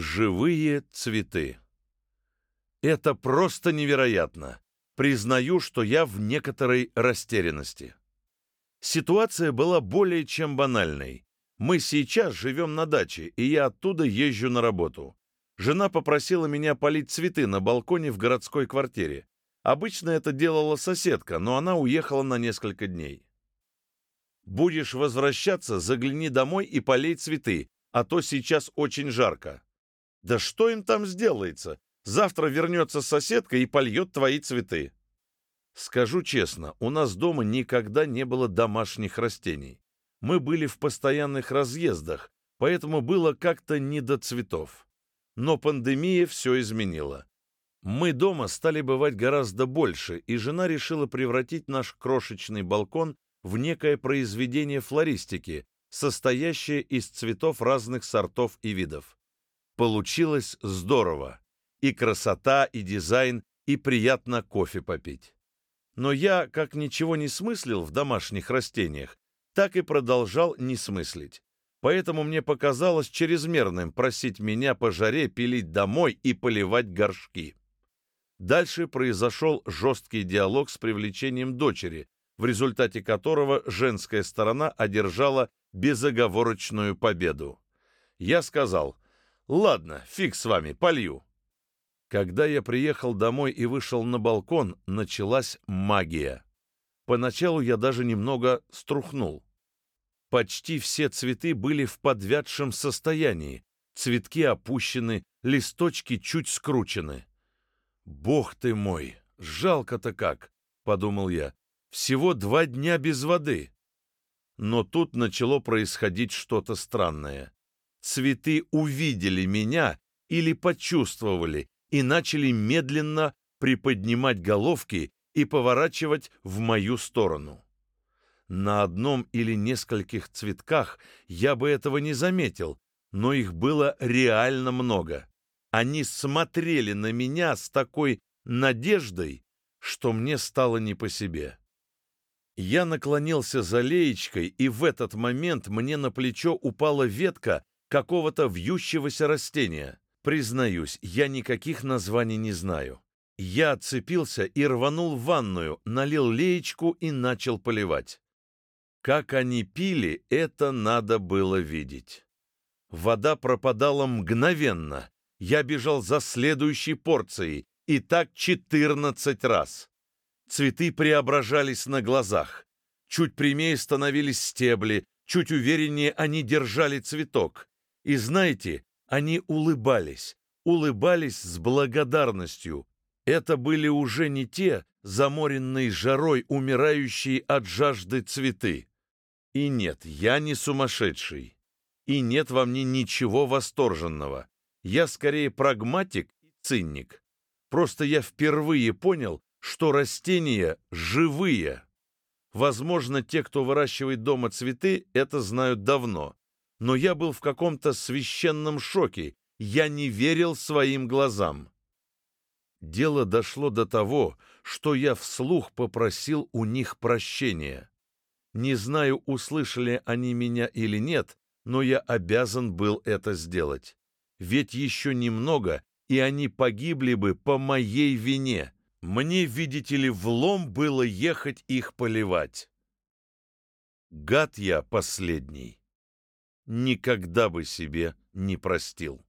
Живые цветы. Это просто невероятно. Признаю, что я в некоторой растерянности. Ситуация была более чем банальной. Мы сейчас живем на даче, и я оттуда езжу на работу. Жена попросила меня полить цветы на балконе в городской квартире. Обычно это делала соседка, но она уехала на несколько дней. «Будешь возвращаться, загляни домой и полей цветы, а то сейчас очень жарко». «Да что им там сделается? Завтра вернется соседка и польет твои цветы». Скажу честно, у нас дома никогда не было домашних растений. Мы были в постоянных разъездах, поэтому было как-то не до цветов. Но пандемия все изменила. Мы дома стали бывать гораздо больше, и жена решила превратить наш крошечный балкон в некое произведение флористики, состоящее из цветов разных сортов и видов. Получилось здорово. И красота, и дизайн, и приятно кофе попить. Но я, как ничего не смыслил в домашних растениях, так и продолжал не смыслить. Поэтому мне показалось чрезмерным просить меня по жаре пилить домой и поливать горшки. Дальше произошел жесткий диалог с привлечением дочери, в результате которого женская сторона одержала безоговорочную победу. Я сказал, «Ладно, фиг с вами, полью». Когда я приехал домой и вышел на балкон, началась магия. Поначалу я даже немного струхнул. Почти все цветы были в подвядшем состоянии, цветки опущены, листочки чуть скручены. «Бог ты мой, жалко-то как!» — подумал я. «Всего два дня без воды!» Но тут начало происходить что-то странное. Цветы увидели меня или почувствовали и начали медленно приподнимать головки и поворачивать в мою сторону. На одном или нескольких цветках я бы этого не заметил, но их было реально много. Они смотрели на меня с такой надеждой, что мне стало не по себе. Я наклонился за леечкой, и в этот момент мне на плечо упала ветка какого-то вьющегося растения. Признаюсь, я никаких названий не знаю. Я отцепился и рванул в ванную, налил леечку и начал поливать. Как они пили, это надо было видеть. Вода пропадала мгновенно. Я бежал за следующей порцией, и так четырнадцать раз. Цветы преображались на глазах. Чуть прямее становились стебли, чуть увереннее они держали цветок. И знаете, они улыбались, улыбались с благодарностью. Это были уже не те, заморенные жарой, умирающие от жажды цветы. И нет, я не сумасшедший. И нет во мне ничего восторженного. Я скорее прагматик и цинник. Просто я впервые понял, что растения живые. Возможно, те, кто выращивает дома цветы, это знают давно. Но я был в каком-то священном шоке. Я не верил своим глазам. Дело дошло до того, что я вслух попросил у них прощения. Не знаю, услышали они меня или нет, но я обязан был это сделать. Ведь еще немного, и они погибли бы по моей вине. Мне, видите ли, влом было ехать их поливать. Гад я последний. Никогда бы себе не простил.